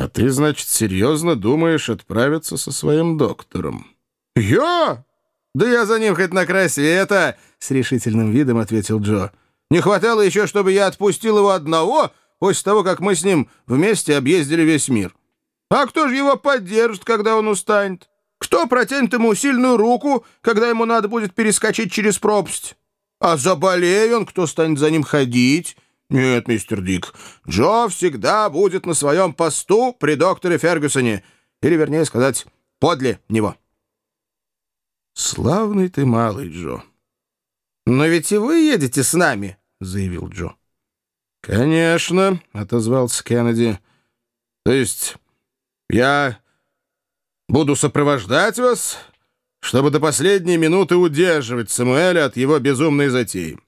«А ты, значит, серьезно думаешь отправиться со своим доктором?» «Я? Да я за ним хоть на край света!» — с решительным видом ответил Джо. «Не хватало еще, чтобы я отпустил его одного после того, как мы с ним вместе объездили весь мир. А кто же его поддержит, когда он устанет? Кто протянет ему сильную руку, когда ему надо будет перескочить через пропасть? А заболеет он, кто станет за ним ходить?» «Нет, мистер Дик, Джо всегда будет на своем посту при докторе Фергюсоне, или, вернее сказать, подле него». «Славный ты малый, Джо». «Но ведь и вы едете с нами», — заявил Джо. «Конечно», — отозвался Кеннеди. «То есть я буду сопровождать вас, чтобы до последней минуты удерживать Самуэля от его безумной затеи».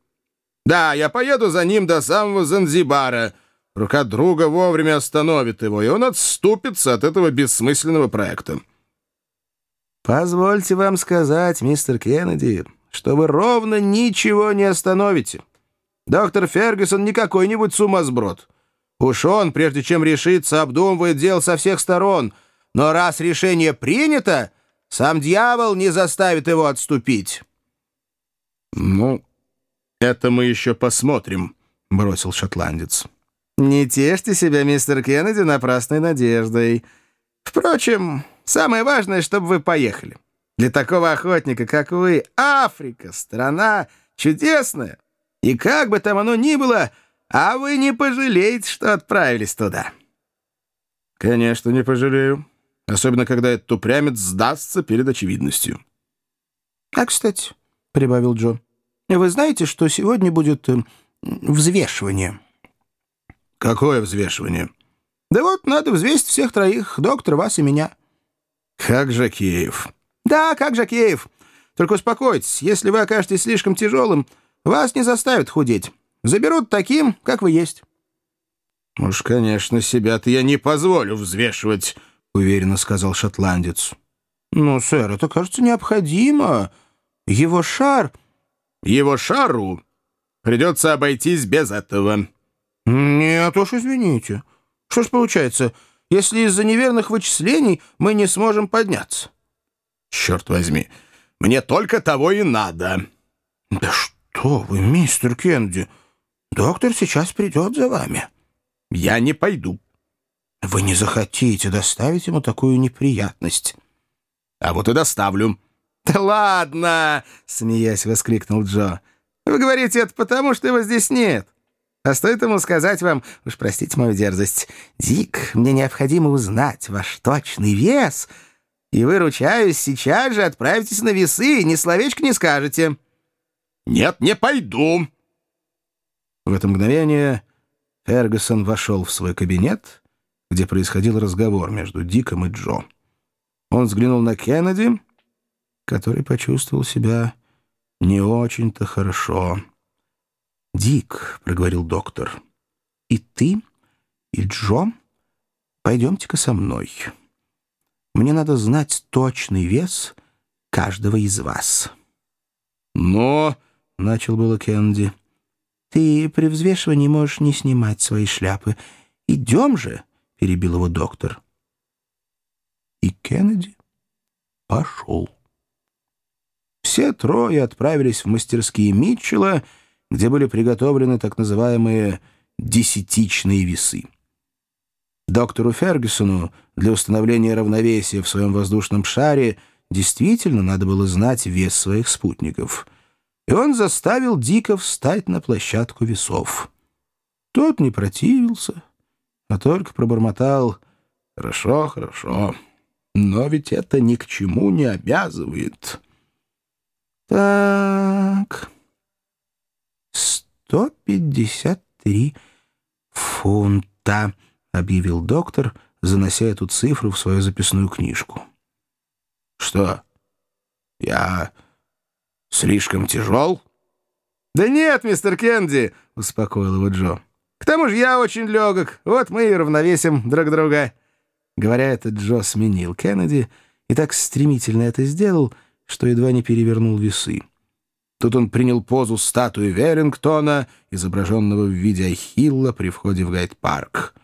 Да, я поеду за ним до самого Занзибара. Рука друга вовремя остановит его, и он отступится от этого бессмысленного проекта. Позвольте вам сказать, мистер Кеннеди, что вы ровно ничего не остановите. Доктор Фергюсон не какой-нибудь сумасброд. Уж он, прежде чем решиться, обдумывает дело со всех сторон. Но раз решение принято, сам дьявол не заставит его отступить. Ну, «Это мы еще посмотрим», — бросил шотландец. «Не тешьте себя, мистер Кеннеди, напрасной надеждой. Впрочем, самое важное, чтобы вы поехали. Для такого охотника, как вы, Африка — страна чудесная. И как бы там оно ни было, а вы не пожалеете, что отправились туда». «Конечно, не пожалею. Особенно, когда этот упрямец сдастся перед очевидностью». «А, кстати», — прибавил Джо, — вы знаете, что сегодня будет э, взвешивание?» «Какое взвешивание?» «Да вот, надо взвесить всех троих, доктор, вас и меня». «Как Жакеев?» «Да, как Жакеев. Только успокойтесь, если вы окажетесь слишком тяжелым, вас не заставят худеть. Заберут таким, как вы есть». «Уж, конечно, себя-то я не позволю взвешивать», — уверенно сказал шотландец. «Ну, сэр, это, кажется, необходимо. Его шар его шару придется обойтись без этого». «Нет уж, извините. Что ж получается, если из-за неверных вычислений мы не сможем подняться?» «Черт возьми, мне только того и надо». «Да что вы, мистер Кенди, доктор сейчас придет за вами». «Я не пойду». «Вы не захотите доставить ему такую неприятность». «А вот и доставлю». «Да ладно!» — смеясь воскликнул Джо. «Вы говорите это потому, что его здесь нет. А стоит ему сказать вам, уж простите мою дерзость, Дик, мне необходимо узнать ваш точный вес, и вы, ручаюсь, сейчас же отправитесь на весы и ни словечко не скажете». «Нет, не пойду!» В это мгновение Фергюсон вошел в свой кабинет, где происходил разговор между Диком и Джо. Он взглянул на Кеннеди который почувствовал себя не очень-то хорошо. «Дик», — проговорил доктор, — «и ты, и Джо пойдемте-ка со мной. Мне надо знать точный вес каждого из вас». «Но...» — начал было Кенди. «Ты при взвешивании можешь не снимать свои шляпы. Идем же!» — перебил его доктор. И Кеннеди пошел. Все трое отправились в мастерские Митчелла, где были приготовлены так называемые «десятичные весы». Доктору Фергюсону для установления равновесия в своем воздушном шаре действительно надо было знать вес своих спутников. И он заставил Дика встать на площадку весов. Тот не противился, а только пробормотал «Хорошо, хорошо, но ведь это ни к чему не обязывает». Так. 153 фунта, объявил доктор, занося эту цифру в свою записную книжку. Что? Я слишком тяжел? Да нет, мистер Кенди, успокоил его Джо. К тому же я очень легок. Вот мы и равновесим друг друга. Говоря это, Джо сменил Кеннеди и так стремительно это сделал, что едва не перевернул весы. Тут он принял позу статуи Веллингтона, изображенного в виде Ахилла при входе в Гайд-парк.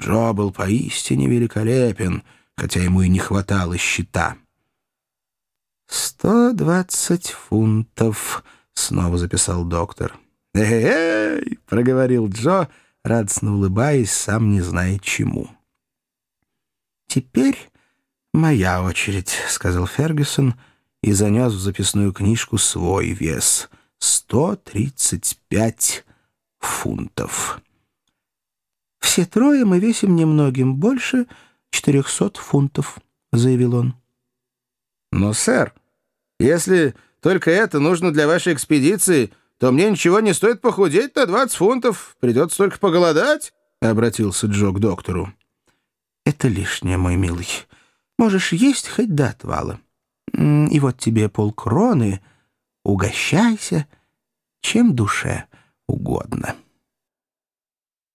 Джо был поистине великолепен, хотя ему и не хватало щита. «Сто двадцать фунтов», — снова записал доктор. «Эй-эй!» — проговорил Джо, радостно улыбаясь, сам не зная чему. «Теперь моя очередь», — сказал Фергюсон и занес в записную книжку свой вес — сто тридцать пять фунтов. «Все трое мы весим немногим больше четырехсот фунтов», — заявил он. «Но, сэр, если только это нужно для вашей экспедиции, то мне ничего не стоит похудеть на двадцать фунтов. Придется только поголодать», — обратился Джо к доктору. «Это лишнее, мой милый. Можешь есть хоть до отвала. И вот тебе полкроны. Угощайся, чем душе угодно».